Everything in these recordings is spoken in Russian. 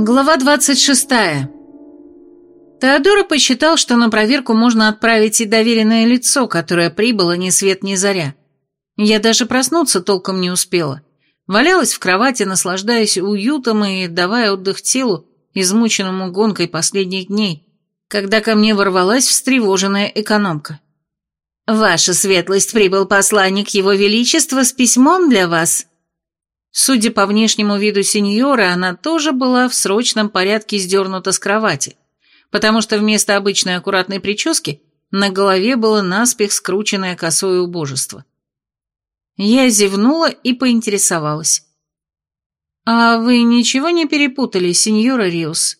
Глава 26. Теодора посчитал, что на проверку можно отправить и доверенное лицо, которое прибыло ни свет ни заря. Я даже проснуться толком не успела. Валялась в кровати, наслаждаясь уютом и давая отдых телу, измученному гонкой последних дней, когда ко мне ворвалась встревоженная экономка. «Ваша светлость прибыл посланник Его Величества с письмом для вас», Судя по внешнему виду сеньора, она тоже была в срочном порядке сдернута с кровати, потому что вместо обычной аккуратной прически на голове было наспех скрученное косое убожество. Я зевнула и поинтересовалась. «А вы ничего не перепутали, сеньора Риус?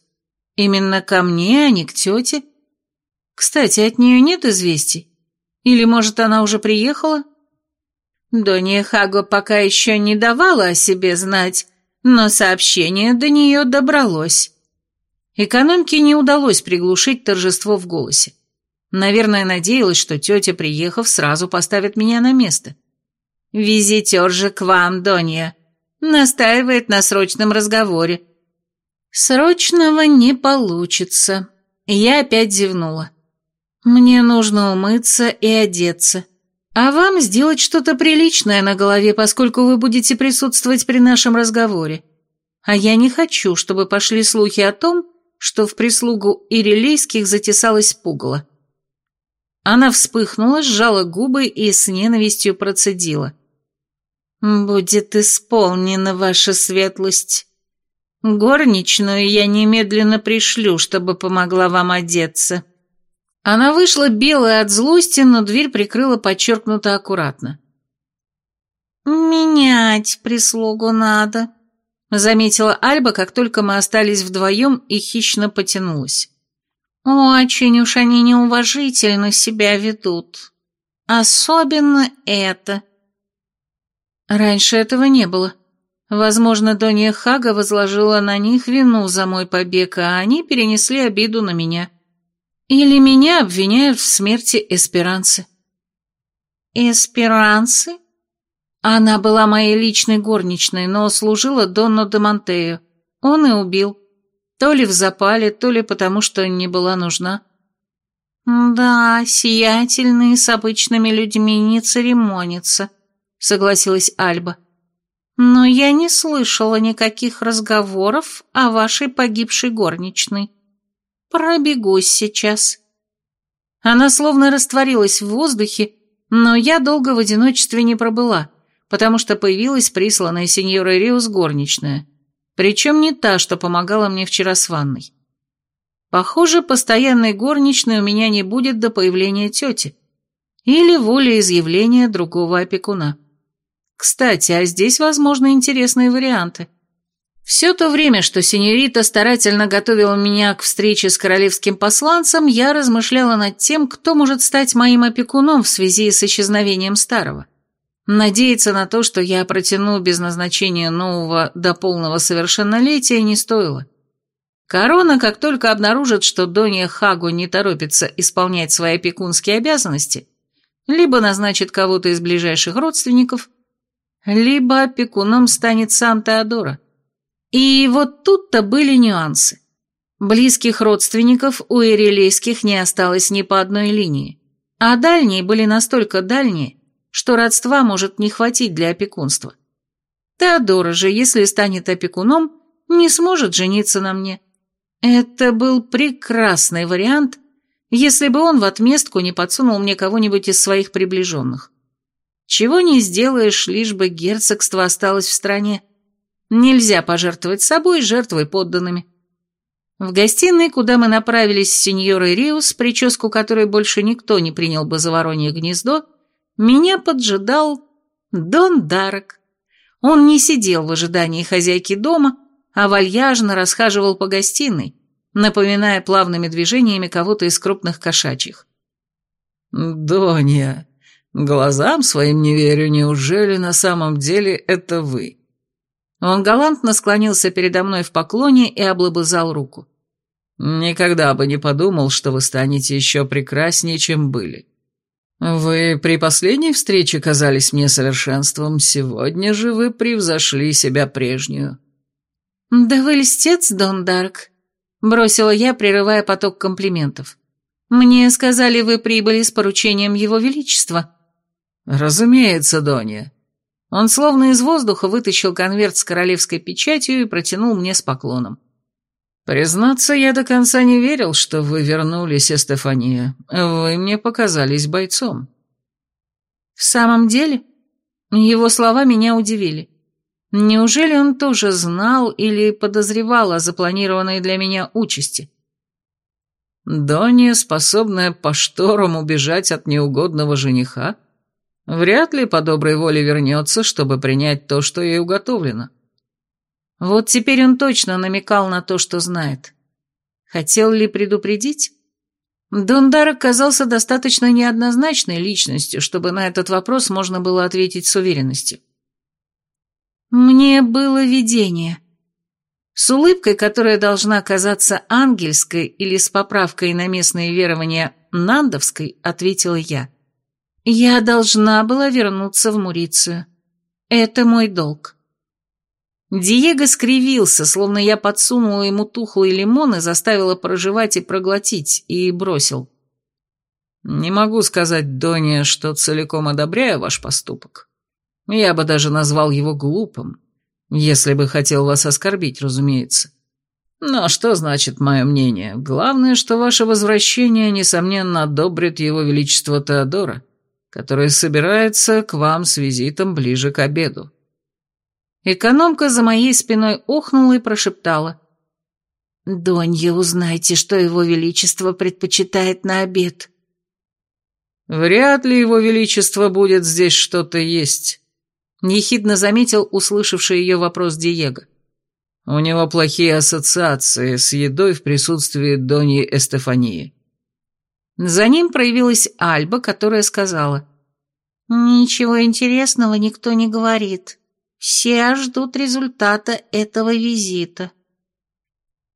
Именно ко мне, а не к тете? Кстати, от нее нет известий? Или, может, она уже приехала?» Донья Хаго пока еще не давала о себе знать, но сообщение до нее добралось. Экономке не удалось приглушить торжество в голосе. Наверное, надеялась, что тетя, приехав, сразу поставит меня на место. «Визитер же к вам, Донья. Настаивает на срочном разговоре». «Срочного не получится». Я опять зевнула. «Мне нужно умыться и одеться. А вам сделать что-то приличное на голове, поскольку вы будете присутствовать при нашем разговоре. А я не хочу, чтобы пошли слухи о том, что в прислугу ирелейских затесалась пугало. Она вспыхнула, сжала губы и с ненавистью процедила. «Будет исполнена ваша светлость. Горничную я немедленно пришлю, чтобы помогла вам одеться». Она вышла белая от злости, но дверь прикрыла подчеркнуто аккуратно. «Менять прислугу надо», — заметила Альба, как только мы остались вдвоем и хищно потянулась. «Очень уж они неуважительно себя ведут. Особенно это». Раньше этого не было. Возможно, Донья Хага возложила на них вину за мой побег, а они перенесли обиду на меня. Или меня обвиняют в смерти Эсперанцы. Эсперанцы? Она была моей личной горничной, но служила Донну де Монтею. Он и убил. То ли в запале, то ли потому, что не была нужна. «Да, сиятельные с обычными людьми не церемонятся», — согласилась Альба. «Но я не слышала никаких разговоров о вашей погибшей горничной». Пробегусь сейчас. Она словно растворилась в воздухе, но я долго в одиночестве не пробыла, потому что появилась присланная сеньорой Риус горничная, причем не та, что помогала мне вчера с ванной. Похоже, постоянной горничной у меня не будет до появления тети или волеизъявления другого опекуна. Кстати, а здесь возможны интересные варианты. Все то время, что сеньорита старательно готовила меня к встрече с королевским посланцем, я размышляла над тем, кто может стать моим опекуном в связи с исчезновением старого. Надеяться на то, что я протяну без назначения нового до полного совершеннолетия, не стоило. Корона, как только обнаружит, что Донья Хагу не торопится исполнять свои опекунские обязанности, либо назначит кого-то из ближайших родственников, либо опекуном станет сам Теодора. И вот тут-то были нюансы. Близких родственников у эрелейских не осталось ни по одной линии, а дальние были настолько дальние, что родства может не хватить для опекунства. Теодора же, если станет опекуном, не сможет жениться на мне. Это был прекрасный вариант, если бы он в отместку не подсунул мне кого-нибудь из своих приближенных. Чего не сделаешь, лишь бы герцогство осталось в стране. Нельзя пожертвовать собой, жертвой подданными. В гостиной, куда мы направились с сеньорой Риус, прическу которой больше никто не принял бы за воронье гнездо, меня поджидал Дон Дарок. Он не сидел в ожидании хозяйки дома, а вальяжно расхаживал по гостиной, напоминая плавными движениями кого-то из крупных кошачьих. «Донья, глазам своим не верю, неужели на самом деле это вы?» Он галантно склонился передо мной в поклоне и облобызал руку. «Никогда бы не подумал, что вы станете еще прекраснее, чем были. Вы при последней встрече казались мне совершенством, сегодня же вы превзошли себя прежнюю». «Да вы льстец, Дон Дарк», — бросила я, прерывая поток комплиментов. «Мне сказали, вы прибыли с поручением Его Величества». «Разумеется, Донья». Он словно из воздуха вытащил конверт с королевской печатью и протянул мне с поклоном. «Признаться, я до конца не верил, что вы вернулись, Эстефания. Вы мне показались бойцом». «В самом деле?» Его слова меня удивили. Неужели он тоже знал или подозревал о запланированной для меня участи? Донья, способная по шторам убежать от неугодного жениха, вряд ли по доброй воле вернется, чтобы принять то, что ей уготовлено. Вот теперь он точно намекал на то, что знает. Хотел ли предупредить? Дондар оказался достаточно неоднозначной личностью, чтобы на этот вопрос можно было ответить с уверенностью. Мне было видение. С улыбкой, которая должна казаться ангельской или с поправкой на местные верования нандовской, ответила я. Я должна была вернуться в Мурицию. Это мой долг. Диего скривился, словно я подсунула ему тухлый лимон и заставила проживать и проглотить, и бросил. «Не могу сказать, Доня, что целиком одобряю ваш поступок. Я бы даже назвал его глупым, если бы хотел вас оскорбить, разумеется. Но что значит мое мнение? Главное, что ваше возвращение, несомненно, одобрит его величество Теодора, который собирается к вам с визитом ближе к обеду. Экономка за моей спиной охнула и прошептала. «Донья, узнайте, что его величество предпочитает на обед». «Вряд ли его величество будет здесь что-то есть», Нехидно заметил услышавший ее вопрос Диего. У него плохие ассоциации с едой в присутствии Дони Эстефании. За ним проявилась Альба, которая сказала. «Ничего интересного никто не говорит. Все ждут результата этого визита».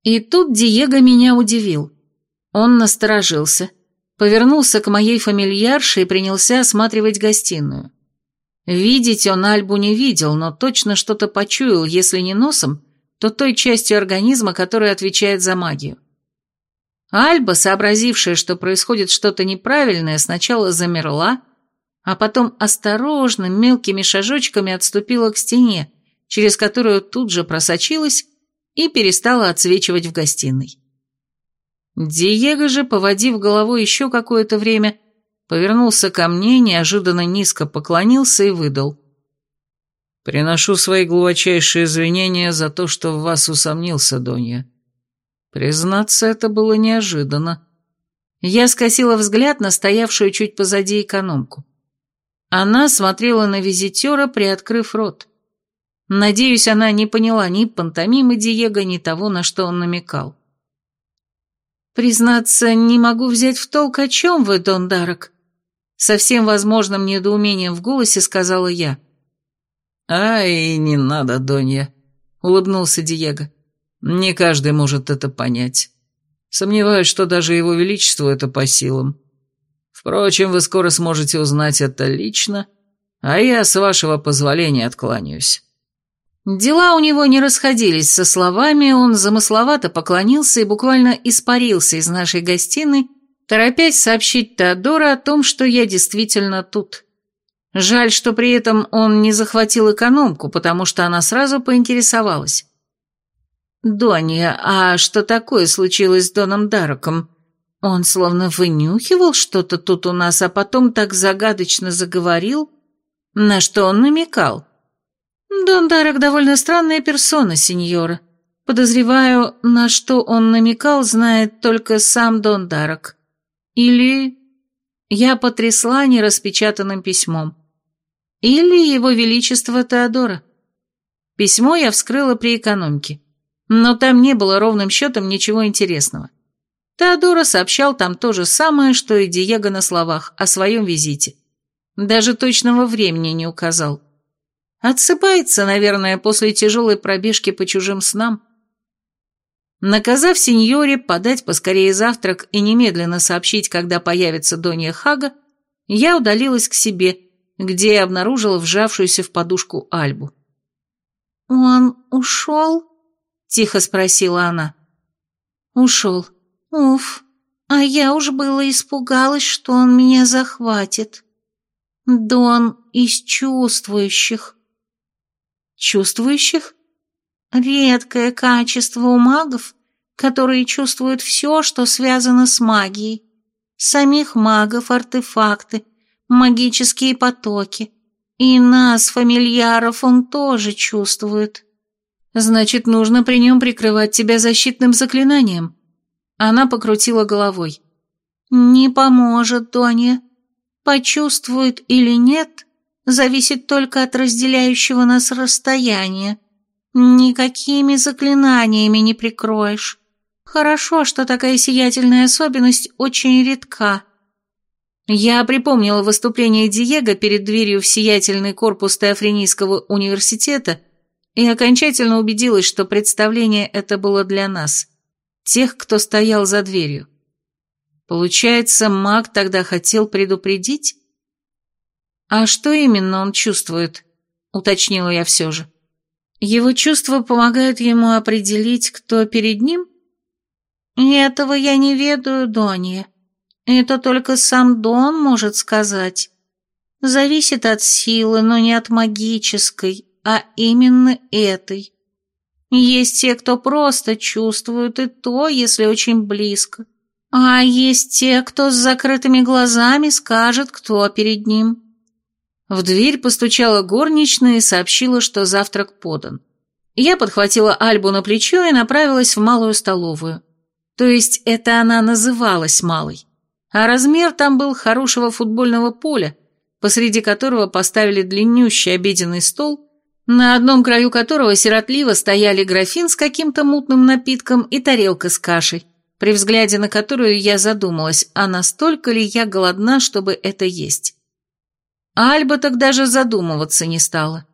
И тут Диего меня удивил. Он насторожился, повернулся к моей фамильярше и принялся осматривать гостиную. Видеть он Альбу не видел, но точно что-то почуял, если не носом, то той частью организма, которая отвечает за магию. Альба, сообразившая, что происходит что-то неправильное, сначала замерла, а потом осторожно, мелкими шажочками отступила к стене, через которую тут же просочилась и перестала отсвечивать в гостиной. Диего же, поводив головой еще какое-то время, повернулся ко мне, неожиданно низко поклонился и выдал. «Приношу свои глубочайшие извинения за то, что в вас усомнился, Донья. Признаться, это было неожиданно». Я скосила взгляд на стоявшую чуть позади экономку. Она смотрела на визитера, приоткрыв рот. Надеюсь, она не поняла ни пантомимы Диего, ни того, на что он намекал. «Признаться, не могу взять в толк, о чем вы, Дон Дарок», со всем возможным недоумением в голосе сказала я. «Ай, не надо, Донья», — улыбнулся Диего. «Не каждый может это понять. Сомневаюсь, что даже его величеству это по силам. Впрочем, вы скоро сможете узнать это лично, а я, с вашего позволения, откланяюсь». Дела у него не расходились со словами, он замысловато поклонился и буквально испарился из нашей гостиной, торопясь сообщить Теодора о том, что я действительно тут. Жаль, что при этом он не захватил экономку, потому что она сразу поинтересовалась. «Донья, а что такое случилось с Доном Дароком? Он словно вынюхивал что-то тут у нас, а потом так загадочно заговорил. На что он намекал?» «Дон Дарок довольно странная персона, сеньора. Подозреваю, на что он намекал, знает только сам Дон Дарок. Или... Я потрясла нераспечатанным письмом. Или его величество Теодора. Письмо я вскрыла при экономке. Но там не было ровным счетом ничего интересного. Теодора сообщал там то же самое, что и Диего на словах, о своем визите. Даже точного времени не указал. Отсыпается, наверное, после тяжелой пробежки по чужим снам. Наказав сеньоре подать поскорее завтрак и немедленно сообщить, когда появится Донья Хага, я удалилась к себе, где я обнаружила вжавшуюся в подушку Альбу. «Он ушел?» Тихо спросила она. Ушел. Уф, а я уж было испугалась, что он меня захватит. Дон из чувствующих. Чувствующих? Редкое качество у магов, которые чувствуют все, что связано с магией. Самих магов, артефакты, магические потоки. И нас, фамильяров, он тоже чувствует. Значит, нужно при нем прикрывать тебя защитным заклинанием. Она покрутила головой. Не поможет, Тоня. Почувствует или нет, зависит только от разделяющего нас расстояния. Никакими заклинаниями не прикроешь. Хорошо, что такая сиятельная особенность очень редка. Я припомнила выступление Диего перед дверью в сиятельный корпус Теофренийского университета и окончательно убедилась, что представление это было для нас, тех, кто стоял за дверью. Получается, маг тогда хотел предупредить? А что именно он чувствует? Уточнила я все же. Его чувства помогают ему определить, кто перед ним? Этого я не ведаю, Донья. Это только сам Дон может сказать. Зависит от силы, но не от магической, а именно этой. Есть те, кто просто чувствует, и то, если очень близко. А есть те, кто с закрытыми глазами скажет, кто перед ним. В дверь постучала горничная и сообщила, что завтрак подан. Я подхватила Альбу на плечо и направилась в малую столовую. То есть это она называлась малой. А размер там был хорошего футбольного поля, посреди которого поставили длиннющий обеденный стол, на одном краю которого сиротливо стояли графин с каким-то мутным напитком и тарелка с кашей при взгляде на которую я задумалась, а настолько ли я голодна, чтобы это есть. Альба так даже задумываться не стала.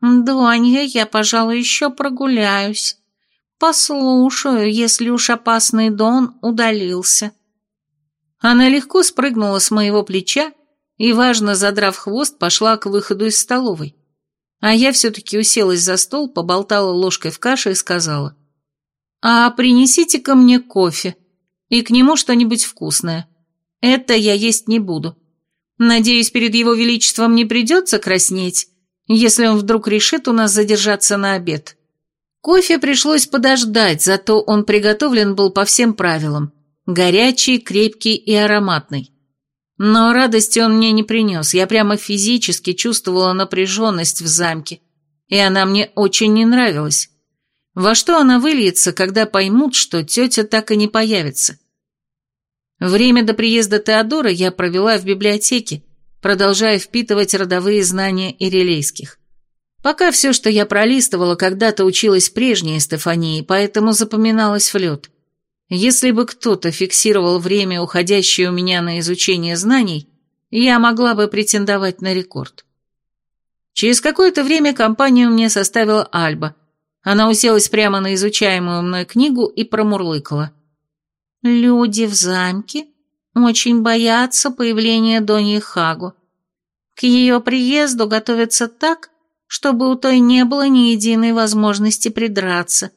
«Донья, я, пожалуй, еще прогуляюсь. Послушаю, если уж опасный Дон удалился». Она легко спрыгнула с моего плеча и, важно задрав хвост, пошла к выходу из столовой. А я все-таки уселась за стол, поболтала ложкой в каше и сказала – а принесите-ка мне кофе и к нему что-нибудь вкусное. Это я есть не буду. Надеюсь, перед его величеством не придется краснеть, если он вдруг решит у нас задержаться на обед. Кофе пришлось подождать, зато он приготовлен был по всем правилам. Горячий, крепкий и ароматный. Но радости он мне не принес, я прямо физически чувствовала напряженность в замке, и она мне очень не нравилась. Во что она выльется, когда поймут, что тетя так и не появится? Время до приезда Теодора я провела в библиотеке, продолжая впитывать родовые знания ирелейских. Пока все, что я пролистывала, когда-то училась прежней Стефании, поэтому запоминалось в лед. Если бы кто-то фиксировал время, уходящее у меня на изучение знаний, я могла бы претендовать на рекорд. Через какое-то время компанию мне составила Альба – она уселась прямо на изучаемую мной книгу и промурлыкала. «Люди в замке очень боятся появления Доньи Хагу. К ее приезду готовятся так, чтобы у той не было ни единой возможности придраться.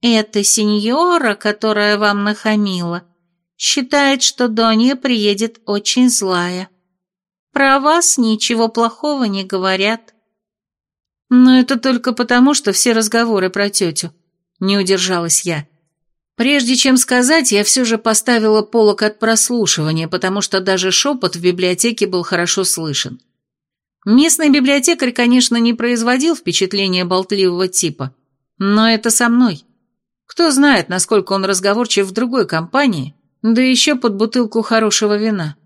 Эта сеньора, которая вам нахамила, считает, что Донья приедет очень злая. Про вас ничего плохого не говорят». Но это только потому, что все разговоры про тетю. Не удержалась я. Прежде чем сказать, я все же поставила полок от прослушивания, потому что даже шепот в библиотеке был хорошо слышен. Местный библиотекарь, конечно, не производил впечатления болтливого типа, но это со мной. Кто знает, насколько он разговорчив в другой компании, да еще под бутылку хорошего вина.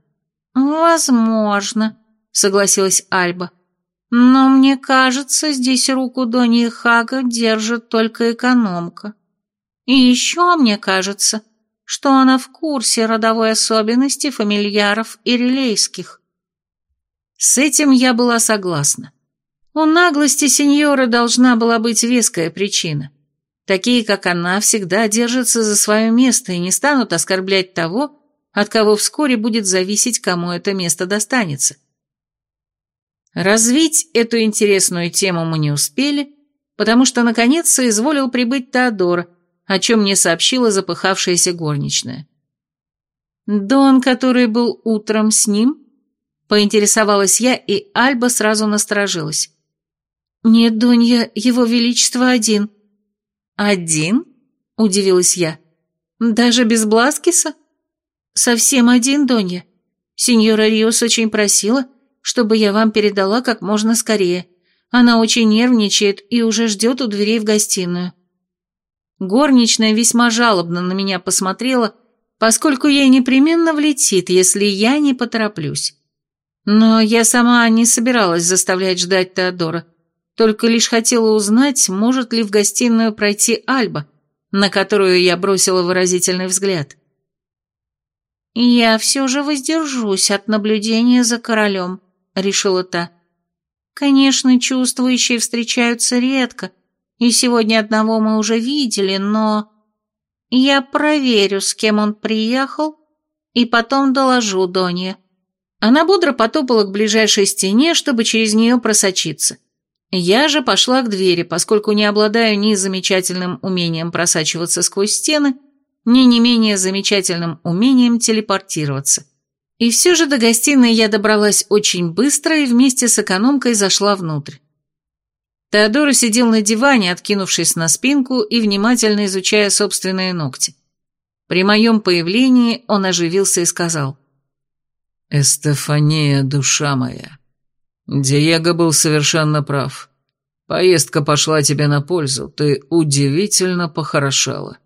«Возможно», — согласилась Альба. Но мне кажется, здесь руку Дони Хага держит только экономка. И еще мне кажется, что она в курсе родовой особенности фамильяров и релейских. С этим я была согласна. У наглости сеньора должна была быть веская причина. Такие, как она, всегда держатся за свое место и не станут оскорблять того, от кого вскоре будет зависеть, кому это место достанется. Развить эту интересную тему мы не успели, потому что наконец соизволил прибыть Теодор, о чем мне сообщила запыхавшаяся горничная. «Дон, который был утром с ним?» Поинтересовалась я, и Альба сразу насторожилась. «Нет, Донья, его величество один». «Один?» – удивилась я. «Даже без Бласкиса?» «Совсем один, Донья. Сеньора Риос очень просила, чтобы я вам передала как можно скорее. Она очень нервничает и уже ждет у дверей в гостиную». Горничная весьма жалобно на меня посмотрела, поскольку ей непременно влетит, если я не потороплюсь. Но я сама не собиралась заставлять ждать Теодора, только лишь хотела узнать, может ли в гостиную пройти Альба, на которую я бросила выразительный взгляд. «Я все же воздержусь от наблюдения за королем», — решила та. «Конечно, чувствующие встречаются редко, и сегодня одного мы уже видели, но...» «Я проверю, с кем он приехал, и потом доложу Донье». Она бодро потопала к ближайшей стене, чтобы через нее просочиться. Я же пошла к двери, поскольку не обладаю ни замечательным умением просачиваться сквозь стены, ни не менее замечательным умением телепортироваться. И все же до гостиной я добралась очень быстро и вместе с экономкой зашла внутрь. Теодора сидел на диване, откинувшись на спинку и внимательно изучая собственные ногти. При моем появлении он оживился и сказал. «Эстефания, душа моя, Диего был совершенно прав. Поездка пошла тебе на пользу, ты удивительно похорошала.